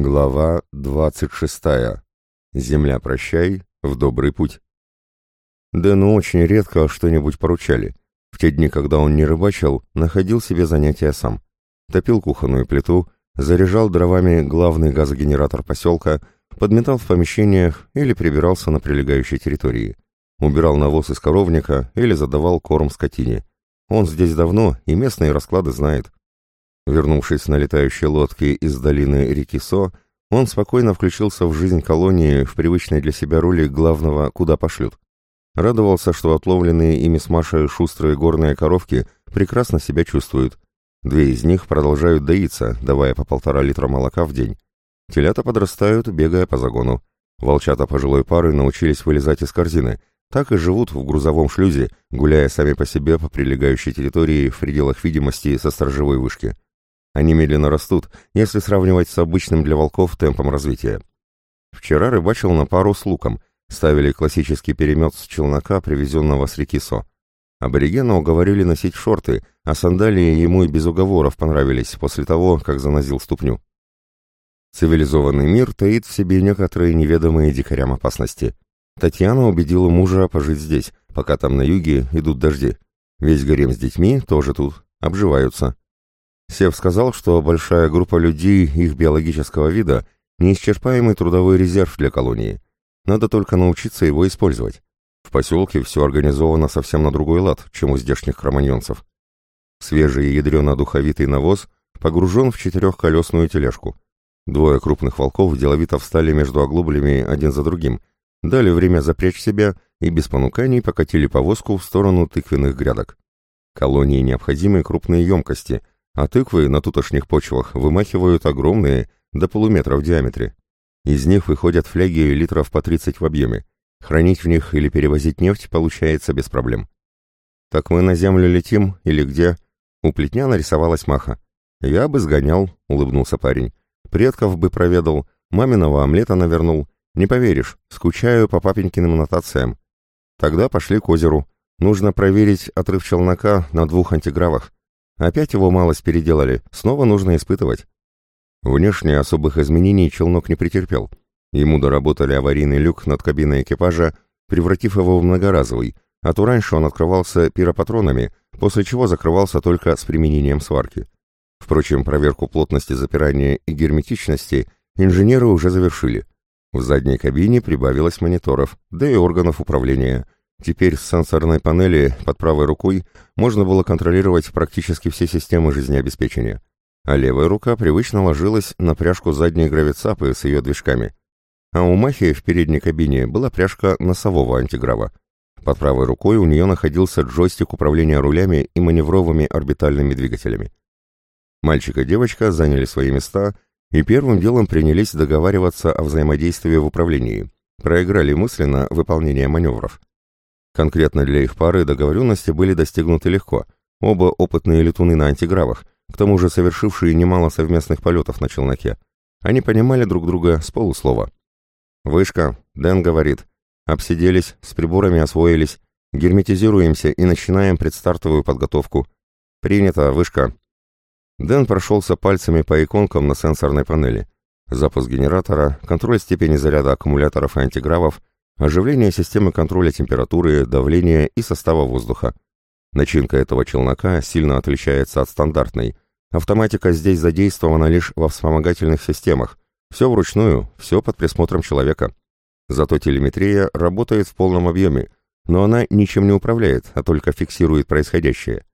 Глава 26. Земля прощай, в добрый путь. Дэну очень редко что-нибудь поручали. В те дни, когда он не рыбачил, находил себе занятия сам. Топил кухонную плиту, заряжал дровами главный газогенератор поселка, подметал в помещениях или прибирался на прилегающей территории. Убирал навоз из коровника или задавал корм скотине. Он здесь давно и местные расклады знает. Вернувшись на летающей лодке из долины реки Со, он спокойно включился в жизнь колонии в привычной для себя роли главного «куда пошлют». Радовался, что отловленные ими с Машей шустрые горные коровки прекрасно себя чувствуют. Две из них продолжают доиться, давая по полтора литра молока в день. Телята подрастают, бегая по загону. Волчата пожилой пары научились вылезать из корзины, так и живут в грузовом шлюзе, гуляя сами по себе по прилегающей территории в пределах видимости со сторожевой вышки. Они медленно растут, если сравнивать с обычным для волков темпом развития. Вчера рыбачил на пару с луком, ставили классический перемет с челнока, привезенного с реки Со. Аборигена уговорили носить шорты, а сандалии ему и без уговоров понравились после того, как занозил ступню. Цивилизованный мир таит в себе некоторые неведомые дикарям опасности. Татьяна убедила мужа пожить здесь, пока там на юге идут дожди. Весь гарем с детьми тоже тут, обживаются. Сев сказал, что большая группа людей их биологического вида – неисчерпаемый трудовой резерв для колонии. Надо только научиться его использовать. В поселке все организовано совсем на другой лад, чем у здешних кроманьонцев. Свежий ядрено-духовитый навоз погружен в четырехколесную тележку. Двое крупных волков деловито встали между оглоблями один за другим, дали время запрячь себя и без понуканий покатили повозку в сторону тыквенных грядок. Колонии необходимы крупные емкости – а тыквы на тутошних почвах вымахивают огромные, до полуметра в диаметре. Из них выходят фляги литров по 30 в объеме. Хранить в них или перевозить нефть получается без проблем. «Так мы на землю летим или где?» У плетня нарисовалась Маха. «Я бы сгонял», — улыбнулся парень. «Предков бы проведал, маминого омлета навернул. Не поверишь, скучаю по папенькиным нотациям. Тогда пошли к озеру. Нужно проверить отрыв челнока на двух антигравах. Опять его малость переделали, снова нужно испытывать. Внешне особых изменений челнок не претерпел. Ему доработали аварийный люк над кабиной экипажа, превратив его в многоразовый, а то раньше он открывался пиропатронами, после чего закрывался только с применением сварки. Впрочем, проверку плотности запирания и герметичности инженеры уже завершили. В задней кабине прибавилось мониторов, да и органов управления – Теперь с сенсорной панели под правой рукой можно было контролировать практически все системы жизнеобеспечения, а левая рука привычно ложилась на пряжку задней гравицапы с ее движками. А у Махи в передней кабине была пряжка носового антиграва. Под правой рукой у нее находился джойстик управления рулями и маневровыми орбитальными двигателями. Мальчик и девочка заняли свои места и первым делом принялись договариваться о взаимодействии в управлении. Проиграли мысленно выполнение маневров. Конкретно для их пары договоренности были достигнуты легко. Оба опытные летуны на антигравах, к тому же совершившие немало совместных полетов на челноке. Они понимали друг друга с полуслова. «Вышка», — Дэн говорит, — «обсиделись, с приборами освоились, герметизируемся и начинаем предстартовую подготовку. Принято, вышка». Дэн прошелся пальцами по иконкам на сенсорной панели. Запуск генератора, контроль степени заряда аккумуляторов и антигравов, оживление системы контроля температуры, давления и состава воздуха. Начинка этого челнока сильно отличается от стандартной. Автоматика здесь задействована лишь во вспомогательных системах. Все вручную, все под присмотром человека. Зато телеметрия работает в полном объеме, но она ничем не управляет, а только фиксирует происходящее.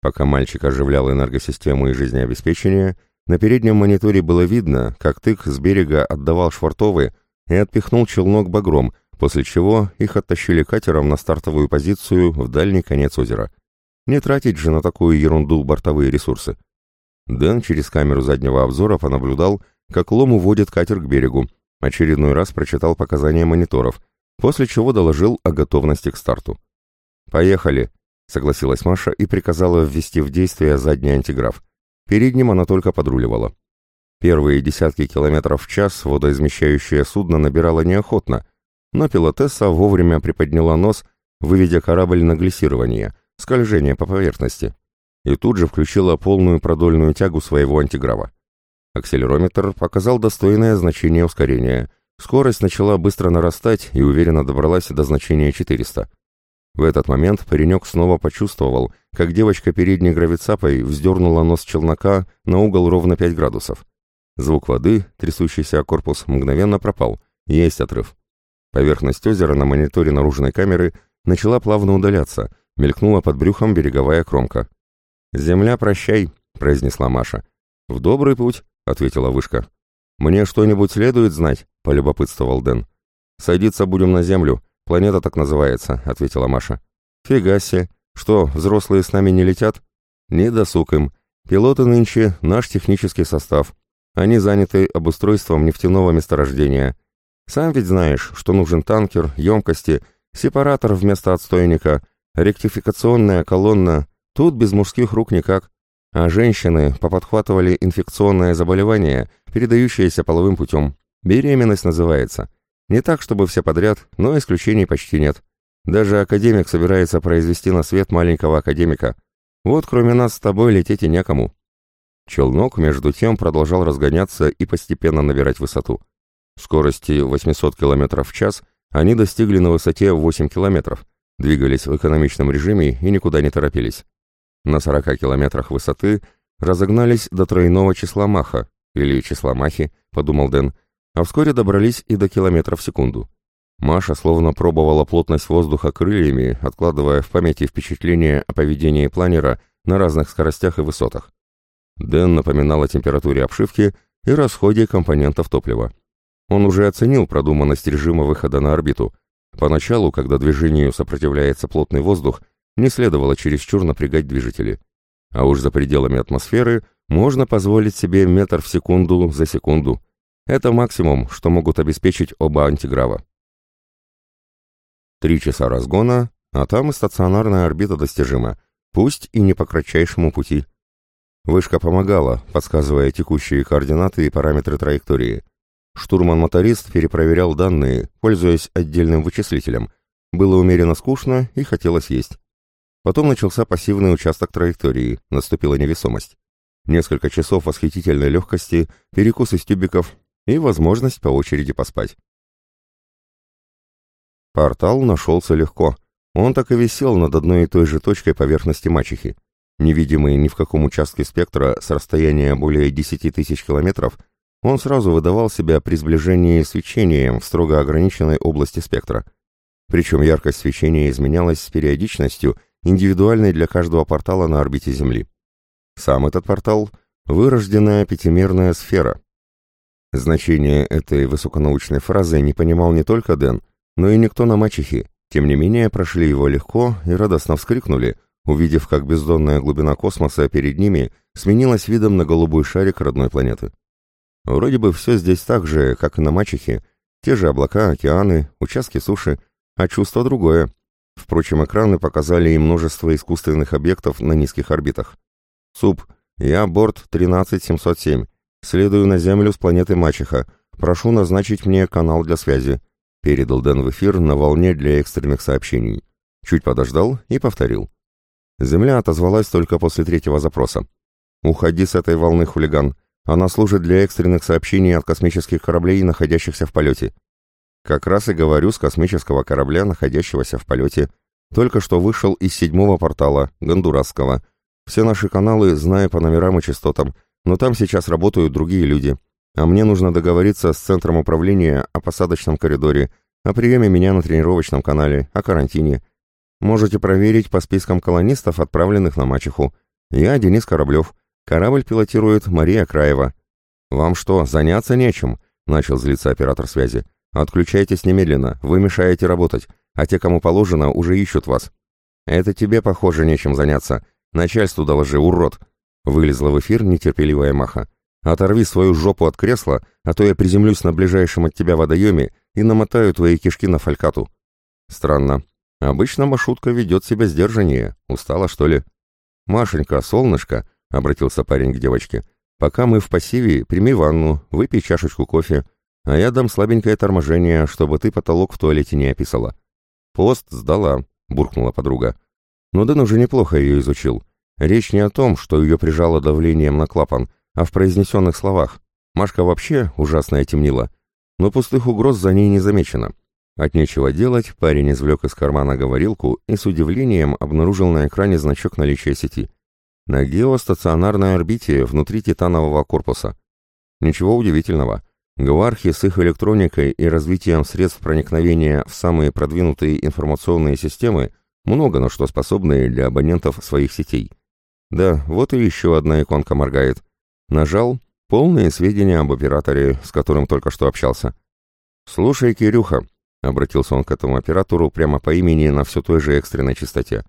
Пока мальчик оживлял энергосистему и жизнеобеспечение, на переднем мониторе было видно, как тык с берега отдавал швартовы и отпихнул челнок багром, после чего их оттащили катером на стартовую позицию в дальний конец озера. Не тратить же на такую ерунду бортовые ресурсы. Дэн через камеру заднего обзора понаблюдал, как Лом уводит катер к берегу, очередной раз прочитал показания мониторов, после чего доложил о готовности к старту. «Поехали», — согласилась Маша и приказала ввести в действие задний антиграф. Передним она только подруливала. Первые десятки километров в час водоизмещающее судно набирало неохотно, но пилотесса вовремя приподняла нос, выведя корабль на глиссирование, скольжение по поверхности, и тут же включила полную продольную тягу своего антиграва. Акселерометр показал достойное значение ускорения. Скорость начала быстро нарастать и уверенно добралась до значения 400. В этот момент паренек снова почувствовал, как девочка передней гравицапой вздернула нос челнока на угол ровно 5 градусов. Звук воды, трясущийся о корпус, мгновенно пропал. Есть отрыв. Поверхность озера на мониторе наружной камеры начала плавно удаляться, мелькнула под брюхом береговая кромка. «Земля, прощай», — произнесла Маша. «В добрый путь», — ответила вышка. «Мне что-нибудь следует знать?» — полюбопытствовал Дэн. «Садиться будем на землю. Планета так называется», — ответила Маша. «Фига себе. Что, взрослые с нами не летят?» «Не досуг им. Пилоты нынче — наш технический состав. Они заняты обустройством нефтяного месторождения. Сам ведь знаешь, что нужен танкер, емкости, сепаратор вместо отстойника, ректификационная колонна. Тут без мужских рук никак. А женщины поподхватывали инфекционное заболевание, передающееся половым путем. Беременность называется. Не так, чтобы все подряд, но исключений почти нет. Даже академик собирается произвести на свет маленького академика. Вот кроме нас с тобой лететь и некому. Челнок, между тем, продолжал разгоняться и постепенно набирать высоту. Скорости 800 км в час они достигли на высоте 8 км, двигались в экономичном режиме и никуда не торопились. На 40 километрах высоты разогнались до тройного числа Маха, или числа Махи, подумал Дэн, а вскоре добрались и до километров в секунду. Маша словно пробовала плотность воздуха крыльями, откладывая в памяти впечатления о поведении планера на разных скоростях и высотах. Дэн напоминал о температуре обшивки и расходе компонентов топлива. Он уже оценил продуманность режима выхода на орбиту. Поначалу, когда движению сопротивляется плотный воздух, не следовало чересчур напрягать движители. А уж за пределами атмосферы можно позволить себе метр в секунду за секунду. Это максимум, что могут обеспечить оба антиграва. Три часа разгона, а там и стационарная орбита достижима, пусть и не по кратчайшему пути. Вышка помогала, подсказывая текущие координаты и параметры траектории. Штурман-моторист перепроверял данные, пользуясь отдельным вычислителем. Было умеренно скучно и хотелось есть. Потом начался пассивный участок траектории, наступила невесомость. Несколько часов восхитительной легкости, перекус из тюбиков и возможность по очереди поспать. Портал нашелся легко. Он так и висел над одной и той же точкой поверхности мачехи. Невидимый ни в каком участке спектра с расстояния более 10 тысяч километров, он сразу выдавал себя при сближении свечением в строго ограниченной области спектра. Причем яркость свечения изменялась с периодичностью, индивидуальной для каждого портала на орбите Земли. Сам этот портал — вырожденная пятимерная сфера. Значение этой высоконаучной фразы не понимал не только Дэн, но и никто на мачехе, тем не менее прошли его легко и радостно вскрикнули — увидев, как бездонная глубина космоса перед ними сменилась видом на голубой шарик родной планеты. Вроде бы все здесь так же, как и на Мачехе, те же облака, океаны, участки суши, а чувство другое. Впрочем, экраны показали и множество искусственных объектов на низких орбитах. СУП, я борт 13707, следую на Землю с планеты Мачеха, прошу назначить мне канал для связи, передал Дэн в эфир на волне для экстренных сообщений. Чуть подождал и повторил. Земля отозвалась только после третьего запроса. «Уходи с этой волны, хулиган. Она служит для экстренных сообщений от космических кораблей, находящихся в полете». Как раз и говорю с космического корабля, находящегося в полете. Только что вышел из седьмого портала, Гондурасского. Все наши каналы знаю по номерам и частотам, но там сейчас работают другие люди. А мне нужно договориться с центром управления о посадочном коридоре, о приеме меня на тренировочном канале, о карантине. Можете проверить по спискам колонистов, отправленных на мачеху. Я Денис Кораблев. Корабль пилотирует Мария Краева. Вам что, заняться нечем? Начал злиться оператор связи. Отключайтесь немедленно, вы мешаете работать, а те, кому положено, уже ищут вас. Это тебе, похоже, нечем заняться. Начальству доложи, урод. Вылезла в эфир нетерпеливая Маха. Оторви свою жопу от кресла, а то я приземлюсь на ближайшем от тебя водоеме и намотаю твои кишки на фалькату. Странно, Обычно Машутка ведет себя сдержаннее. Устала, что ли? «Машенька, солнышко», — обратился парень к девочке, — «пока мы в пассиве, прими ванну, выпей чашечку кофе, а я дам слабенькое торможение, чтобы ты потолок в туалете не описала». «Пост сдала», — буркнула подруга. Но Дэн уже неплохо ее изучил. Речь не о том, что ее прижало давлением на клапан, а в произнесенных словах. Машка вообще ужасная темнила, но пустых угроз за ней не замечено. От нечего делать, парень извлек из кармана говорилку и с удивлением обнаружил на экране значок наличия сети. На геостационарной орбите внутри титанового корпуса. Ничего удивительного. Гвархи с их электроникой и развитием средств проникновения в самые продвинутые информационные системы много на что способны для абонентов своих сетей. Да, вот и еще одна иконка моргает. Нажал — полные сведения об операторе, с которым только что общался. «Слушай, Кирюха», — обратился он к этому оператору прямо по имени на все той же экстренной частоте.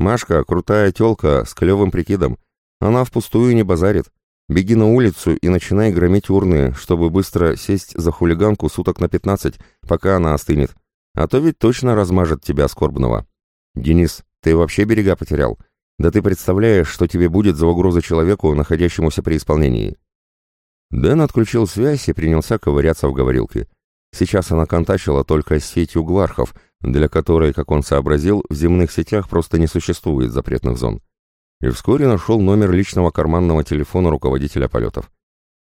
«Машка — крутая тёлка с клёвым прикидом. Она впустую не базарит. Беги на улицу и начинай громить урны, чтобы быстро сесть за хулиганку суток на пятнадцать, пока она остынет. А то ведь точно размажет тебя скорбного. Денис, ты вообще берега потерял? Да ты представляешь, что тебе будет за угрозу человеку, находящемуся при исполнении. Дэн отключил связь и принялся ковыряться в говорилке. Сейчас она контачила только с сетью гвархов, для которой, как он сообразил, в земных сетях просто не существует запретных зон и вскоре нашел номер личного карманного телефона руководителя полетов.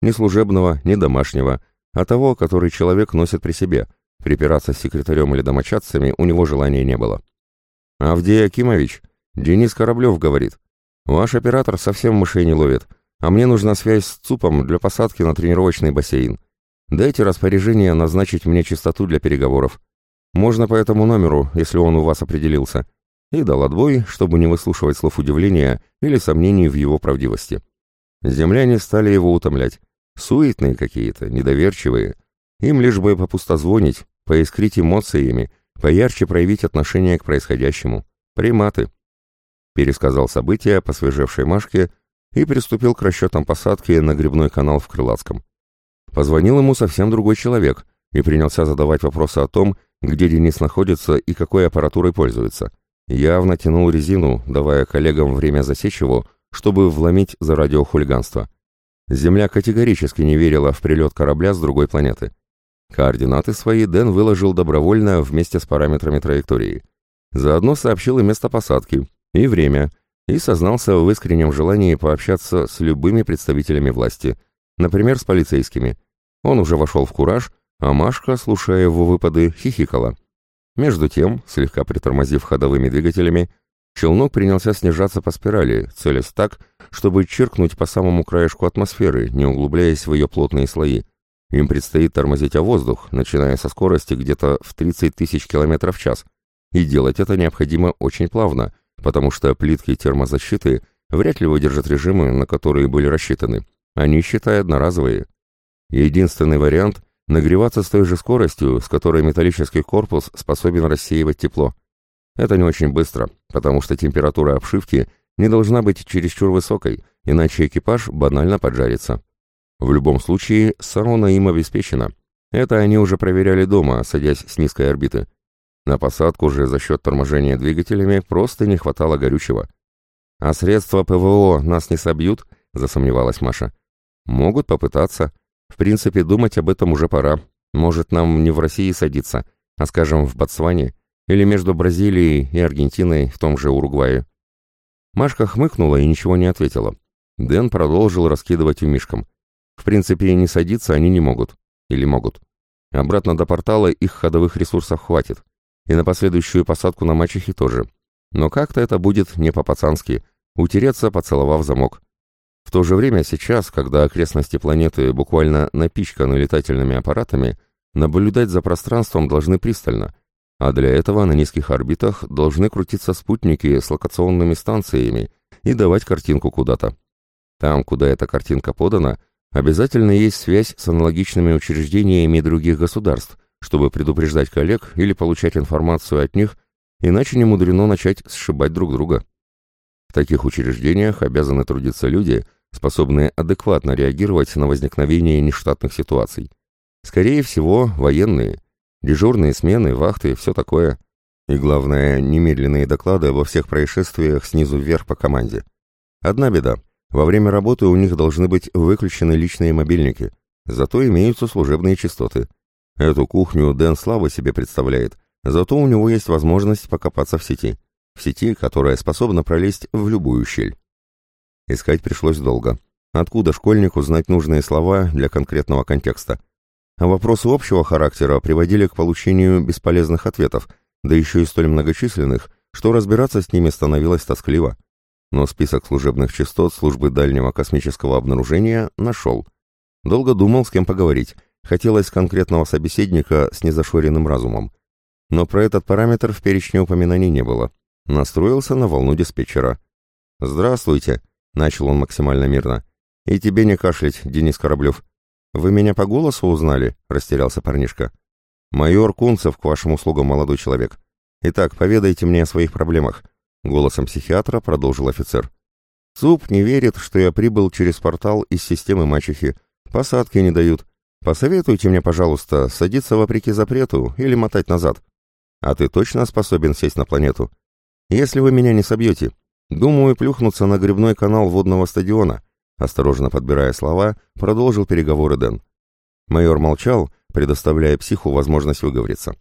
Не служебного, не домашнего, а того, который человек носит при себе. Припираться с секретарем или домочадцами у него желания не было. «Авдей Акимович, Денис Кораблев говорит, ваш оператор совсем мышей не ловит, а мне нужна связь с ЦУПом для посадки на тренировочный бассейн. Дайте распоряжение назначить мне частоту для переговоров. Можно по этому номеру, если он у вас определился и дал отбой, чтобы не выслушивать слов удивления или сомнений в его правдивости. Земляне стали его утомлять. Суетные какие-то, недоверчивые. Им лишь бы попустозвонить, поискрить эмоциями, поярче проявить отношение к происходящему. Приматы. Пересказал события посвежевшей Машке и приступил к расчетам посадки на грибной канал в Крылатском. Позвонил ему совсем другой человек и принялся задавать вопросы о том, где Денис находится и какой аппаратурой пользуется. Явно тянул резину, давая коллегам время засечь его, чтобы вломить за радиохулиганство. Земля категорически не верила в прилет корабля с другой планеты. Координаты свои Дэн выложил добровольно вместе с параметрами траектории. Заодно сообщил и место посадки, и время, и сознался в искреннем желании пообщаться с любыми представителями власти, например, с полицейскими. Он уже вошел в кураж, а Машка, слушая его выпады, хихикала. Между тем, слегка притормозив ходовыми двигателями, челнок принялся снижаться по спирали, целясь так, чтобы чиркнуть по самому краешку атмосферы, не углубляясь в ее плотные слои. Им предстоит тормозить о воздух, начиная со скорости где-то в 30 тысяч километров в час. И делать это необходимо очень плавно, потому что плитки термозащиты вряд ли выдержат режимы, на которые были рассчитаны. Они, считай, одноразовые. Единственный вариант нагреваться с той же скоростью, с которой металлический корпус способен рассеивать тепло. Это не очень быстро, потому что температура обшивки не должна быть чересчур высокой, иначе экипаж банально поджарится. В любом случае, сауна им обеспечена. Это они уже проверяли дома, садясь с низкой орбиты. На посадку же за счет торможения двигателями просто не хватало горючего. «А средства ПВО нас не собьют?» — засомневалась Маша. «Могут попытаться», в принципе, думать об этом уже пора. Может, нам не в России садиться, а, скажем, в Ботсване или между Бразилией и Аргентиной в том же Уругвае. Машка хмыкнула и ничего не ответила. Дэн продолжил раскидывать умишком. В принципе, не садиться они не могут. Или могут. Обратно до портала их ходовых ресурсов хватит. И на последующую посадку на мачехе тоже. Но как-то это будет не по-пацански. Утереться, поцеловав замок. В то же время сейчас, когда окрестности планеты буквально напичканы летательными аппаратами, наблюдать за пространством должны пристально, а для этого на низких орбитах должны крутиться спутники с локационными станциями и давать картинку куда-то. Там, куда эта картинка подана, обязательно есть связь с аналогичными учреждениями других государств, чтобы предупреждать коллег или получать информацию от них, иначе не мудрено начать сшибать друг друга. В таких учреждениях обязаны трудиться люди – способные адекватно реагировать на возникновение нештатных ситуаций. Скорее всего, военные. Дежурные смены, вахты, все такое. И главное, немедленные доклады обо всех происшествиях снизу вверх по команде. Одна беда. Во время работы у них должны быть выключены личные мобильники, зато имеются служебные частоты. Эту кухню Дэн слабо себе представляет, зато у него есть возможность покопаться в сети. В сети, которая способна пролезть в любую щель. Искать пришлось долго. Откуда школьнику знать нужные слова для конкретного контекста? А вопросы общего характера приводили к получению бесполезных ответов, да еще и столь многочисленных, что разбираться с ними становилось тоскливо. Но список служебных частот службы дальнего космического обнаружения нашел. Долго думал, с кем поговорить. Хотелось конкретного собеседника с незашоренным разумом. Но про этот параметр в перечне упоминаний не было. Настроился на волну диспетчера. «Здравствуйте», — начал он максимально мирно. «И тебе не кашлять, Денис Кораблев. Вы меня по голосу узнали?» — растерялся парнишка. «Майор Кунцев к вашим услугам, молодой человек. Итак, поведайте мне о своих проблемах», — голосом психиатра продолжил офицер. «ЦУП не верит, что я прибыл через портал из системы мачехи. Посадки не дают. Посоветуйте мне, пожалуйста, садиться вопреки запрету или мотать назад. А ты точно способен сесть на планету? Если вы меня не собьете, думаю плюхнуться на грибной канал водного стадиона, осторожно подбирая слова, продолжил переговоры Дэн. Майор молчал, предоставляя психу возможность выговориться.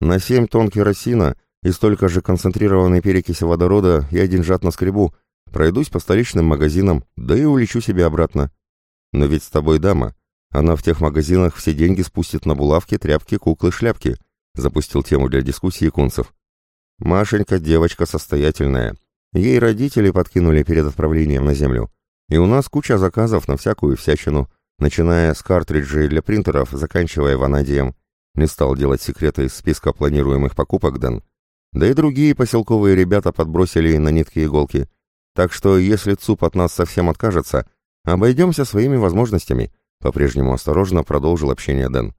На семь тонн керосина и столько же концентрированной перекиси водорода я деньжат наскребу, пройдусь по столичным магазинам, да и улечу себе обратно. Но ведь с тобой дама, она в тех магазинах все деньги спустит на булавки, тряпки, куклы, шляпки», — запустил тему для дискуссии Кунцев. «Машенька девочка состоятельная. Ей родители подкинули перед отправлением на землю. И у нас куча заказов на всякую всячину, начиная с картриджей для принтеров, заканчивая ванадием. Не стал делать секреты из списка планируемых покупок Дэн. Да и другие поселковые ребята подбросили на нитки иголки. Так что, если ЦУП от нас совсем откажется, обойдемся своими возможностями». По-прежнему осторожно продолжил общение Дэн.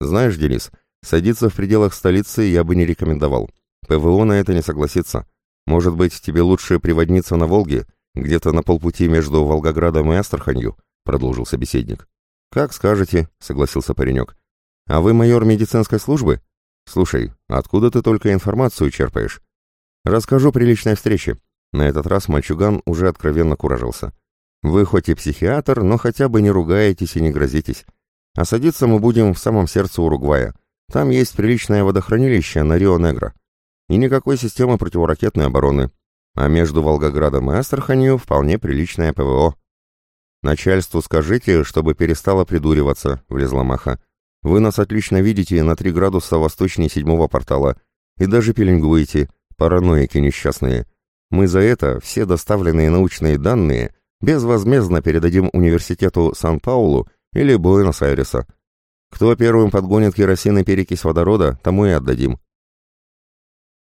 «Знаешь, Денис, садиться в пределах столицы я бы не рекомендовал. ПВО на это не согласится. Может быть, тебе лучше приводниться на Волге, где-то на полпути между Волгоградом и Астраханью?» Продолжил собеседник. «Как скажете», — согласился паренек. «А вы майор медицинской службы? Слушай, откуда ты только информацию черпаешь?» «Расскажу при личной встрече». На этот раз мальчуган уже откровенно куражился. Вы хоть и психиатр, но хотя бы не ругаетесь и не грозитесь. А садиться мы будем в самом сердце Уругвая. Там есть приличное водохранилище на Рио-Негро. И никакой системы противоракетной обороны. А между Волгоградом и Астраханью вполне приличное ПВО. «Начальству скажите, чтобы перестало придуриваться», — влезла Маха. «Вы нас отлично видите на три градуса восточнее седьмого портала. И даже пеленгуете, параноики несчастные. Мы за это все доставленные научные данные безвозмездно передадим университету Сан-Паулу или Буэнос-Айреса. Кто первым подгонит керосин и перекись водорода, тому и отдадим.